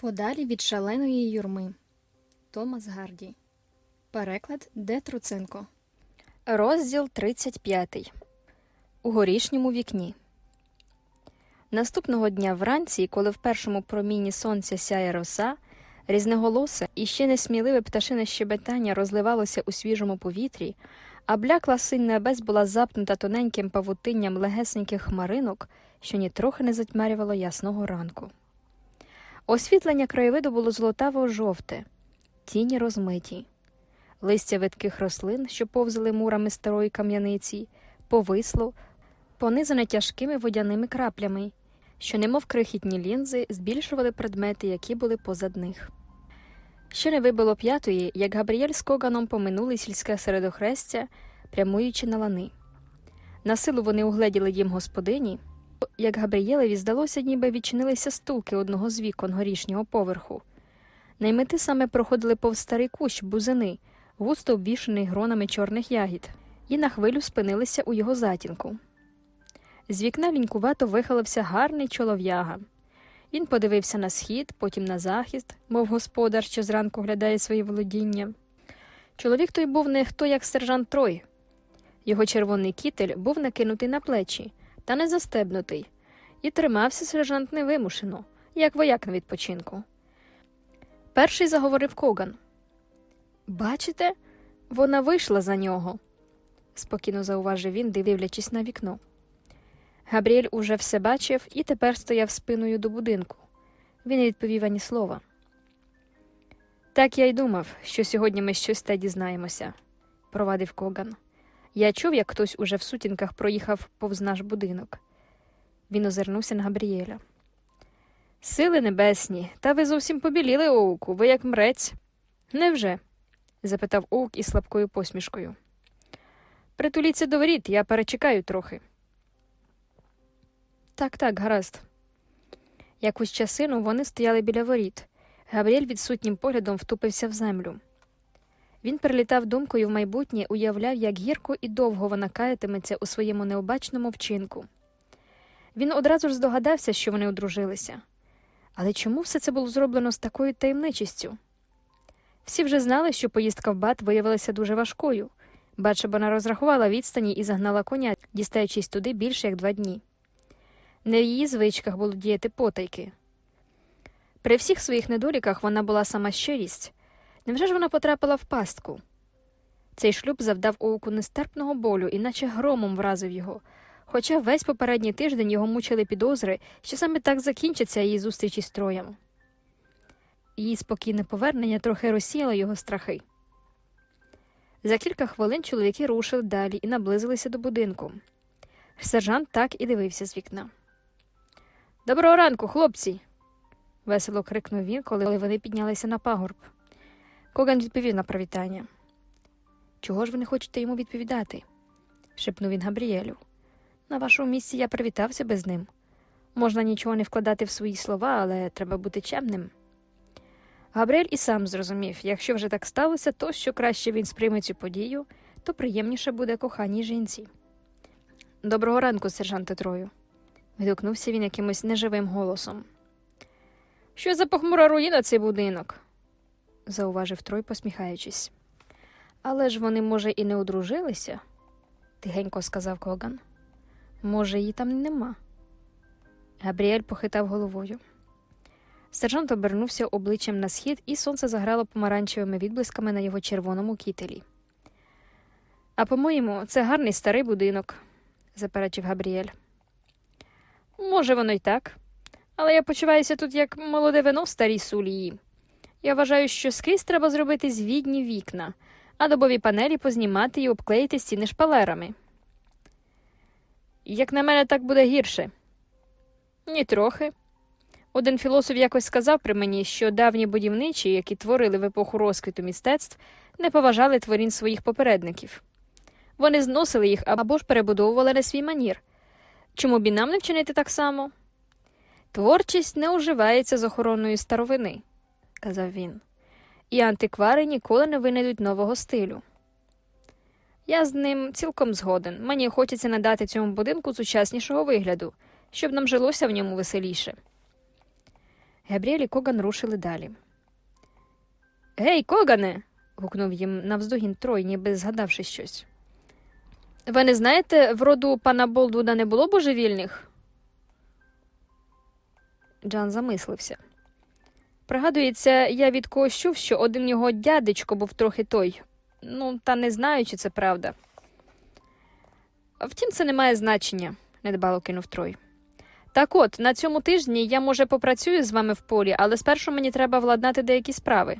Подалі від шаленої юрми. Томас Гарді. Переклад Де Труценко. Розділ 35. У горішньому вікні. Наступного дня вранці, коли в першому проміні сонця сяє роса, різноголосе і ще несміливе пташине щебетання розливалося у свіжому повітрі, а блякла синь небес була запнута тоненьким павутинням легесеньких хмаринок, що нітрохи не затьмарювало ясного ранку. Освітлення краєвиду було золотаво жовте, тіні розмиті. Листя видких рослин, що повзали мурами старої кам'яниці, повисло, понизане тяжкими водяними краплями, що, немов крихітні лінзи, збільшували предмети, які були позад них. Ще не вибило п'ятої, як Габріель з Коганом поминули сільське середохрестя, прямуючи на лани. На силу вони угледіли дім господині, як Габрієлеві здалося, ніби відчинилися стулки одного з вікон горішнього поверху. Наймити саме проходили повз старий кущ бузини, густо обвішаний гронами чорних ягід, і на хвилю спинилися у його затінку. З вікна лінькувато вихилився гарний чолов'яга. Він подивився на схід, потім на захист, мов господар, що зранку глядає свої володіння. Чоловік той був не хто як сержант Трой. Його червоний кітель був накинутий на плечі, та не застебнутий, і тримався сержант невимушено, як вояк на відпочинку. Перший заговорив Коган. Бачите, вона вийшла за нього, спокійно зауважив він, дивлячись на вікно. Габріель уже все бачив і тепер стояв спиною до будинку. Він не відповів ані слова. Так я й думав, що сьогодні ми щось те дізнаємося, провадив Коган. Я чув, як хтось уже в сутінках проїхав повз наш будинок. Він озирнувся на Габріеля. Сили небесні, та ви зовсім побіліли, Оуку, ви як мрець. Невже? запитав Оук із слабкою посмішкою. Притуліться до воріт, я перечекаю трохи. Так, так, гаразд. Якусь часину вони стояли біля воріт. Габріель відсутнім поглядом втупився в землю. Він перелітав думкою в майбутнє, уявляв, як гірко і довго вона каятиметься у своєму необачному вчинку. Він одразу ж здогадався, що вони одружилися. Але чому все це було зроблено з такою таємничістю? Всі вже знали, що поїздка в бат виявилася дуже важкою, бача вона розрахувала відстані і загнала коня, дістаючись туди більше як два дні. Не в її звичках було діяти потайки. При всіх своїх недоліках вона була сама щирість. Невже ж вона потрапила в пастку? Цей шлюб завдав оуку нестерпного болю, іначе громом вразив його, хоча весь попередній тиждень його мучили підозри, що саме так закінчиться її зустріч із троєм. Її спокійне повернення трохи розсіяло його страхи. За кілька хвилин чоловіки рушили далі і наблизилися до будинку. Сержант так і дивився з вікна. Доброго ранку, хлопці. весело крикнув він, коли вони піднялися на пагорб. Коган відповів на привітання. Чого ж ви не хочете йому відповідати? шепнув він Габріелю. На вашому місці я привітався би з ним. Можна нічого не вкладати в свої слова, але треба бути чемним. Габріель і сам зрозумів, якщо вже так сталося, то що краще він сприйме цю подію, то приємніше буде коханій жінці. Доброго ранку, сержанте Трою. відгукнувся він якимось неживим голосом. Що за похмура руїна цей будинок? Зауважив Трой, посміхаючись. Але ж вони, може, і не одружилися, тихенько сказав Коган. Може, її там нема. Габріель похитав головою. Сержант обернувся обличчям на схід, і сонце заграло помаранчевими відблисками на його червоному кітелі. А по-моєму, це гарний старий будинок, заперечив Габріель. Може, воно й так, але я почуваюся тут як молоде вино в старій сулії. Я вважаю, що скрізь треба зробити звідні вікна, а добові панелі познімати і обклеїти стіни шпалерами. Як на мене, так буде гірше. Ні трохи. Один філософ якось сказав при мені, що давні будівничі, які творили в епоху розквіту мистецтв, не поважали творінь своїх попередників. Вони зносили їх або ж перебудовували на свій манір. Чому б і нам не вчинити так само? Творчість не уживається з охороною старовини, казав він, і антиквари ніколи не винайдуть нового стилю. Я з ним цілком згоден. Мені хочеться надати цьому будинку сучаснішого вигляду, щоб нам жилося в ньому веселіше. Габріель і Коган рушили далі. Гей, Когане. гукнув їм навздогін Трой, ніби згадавши щось. Ви не знаєте, в роду пана Болдвуда не було божевільних? Джан замислився. Пригадується, я від когось чув, що один його дядечко був трохи той. Ну, та не знаю, чи це правда. Втім, це не має значення, недбало кинув Трой. Так от, на цьому тижні я, може, попрацюю з вами в полі, але спершу мені треба владнати деякі справи.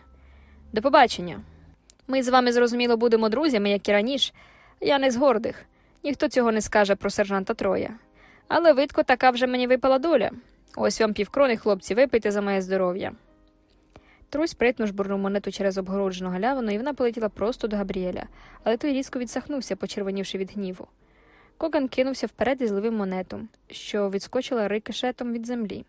До побачення. Ми з вами, зрозуміло, будемо друзями, як і раніше. Я не з гордих. Ніхто цього не скаже про сержанта Троя. Але видко така вже мені випала доля. Ось вам півкрони, хлопці, випийте за моє здоров'я. Трой спритно жбурнув монету через обгороджену галявину, і вона полетіла просто до Габріеля, але той різко відсахнувся, почервонівши від гніву. Коган кинувся вперед і зловив монету, що відскочила рикошетом від землі.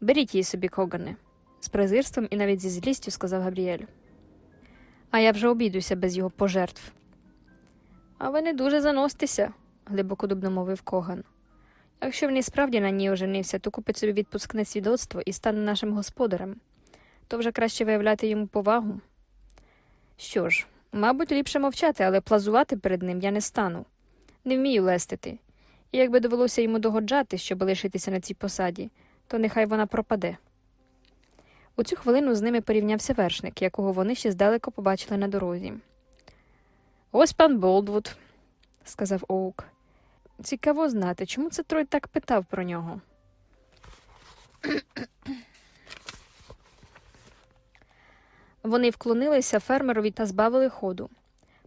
Беріть її собі, Когане, з презирством і навіть зі злістю сказав Габріель. А я вже обійдуся без його пожертв. А ви не дуже заностися, глибоко дубно мовив Коган. Якщо він і справді на ній оженився, то купить собі відпускне свідоцтво і стане нашим господарем, то вже краще виявляти йому повагу. Що ж, мабуть, ліпше мовчати, але плазувати перед ним я не стану. Не вмію лестити. І якби довелося йому догоджати, щоб лишитися на цій посаді, то нехай вона пропаде. У цю хвилину з ними порівнявся вершник, якого вони ще здалеку побачили на дорозі. Ось пан Болдвуд, сказав Оук. Цікаво знати, чому це Трой так питав про нього. Вони вклонилися фермерові та збавили ходу,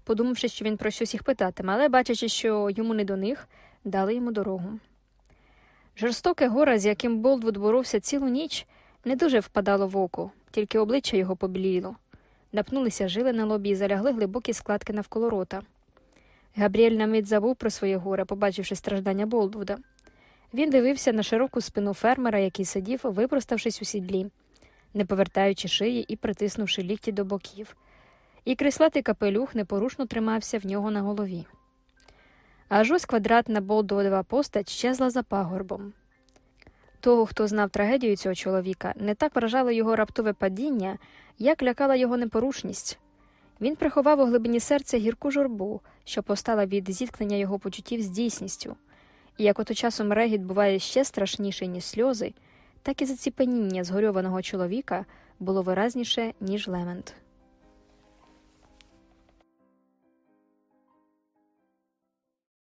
подумавши, що він про щось їх питатиме, але, бачачи, що йому не до них, дали йому дорогу. Жорстоке горе, з яким Болдвуд боровся цілу ніч, не дуже впадало в око, тільки обличчя його побіліло. Напнулися жили на лобі і залягли глибокі складки навколо рота. Габріель на мить забув про своє горе, побачивши страждання Болдвуда. Він дивився на широку спину фермера, який сидів, випроставшись у сідлі, не повертаючи шиї і притиснувши лікті до боків, і крислатий капелюх непорушно тримався в нього на голові. Аж ось квадратна Болдвудова постать щезла за пагорбом. Того, хто знав трагедію цього чоловіка, не так вражало його раптове падіння, як лякала його непорушність. Він приховав у глибині серця гірку журбу, що постала від зіткнення його почуттів з дійсністю, і як ото часом регіт буває ще страшніший, ніж сльози, так і заціпеніння згорьованого чоловіка було виразніше, ніж лемент.